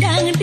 Dang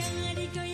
yang ada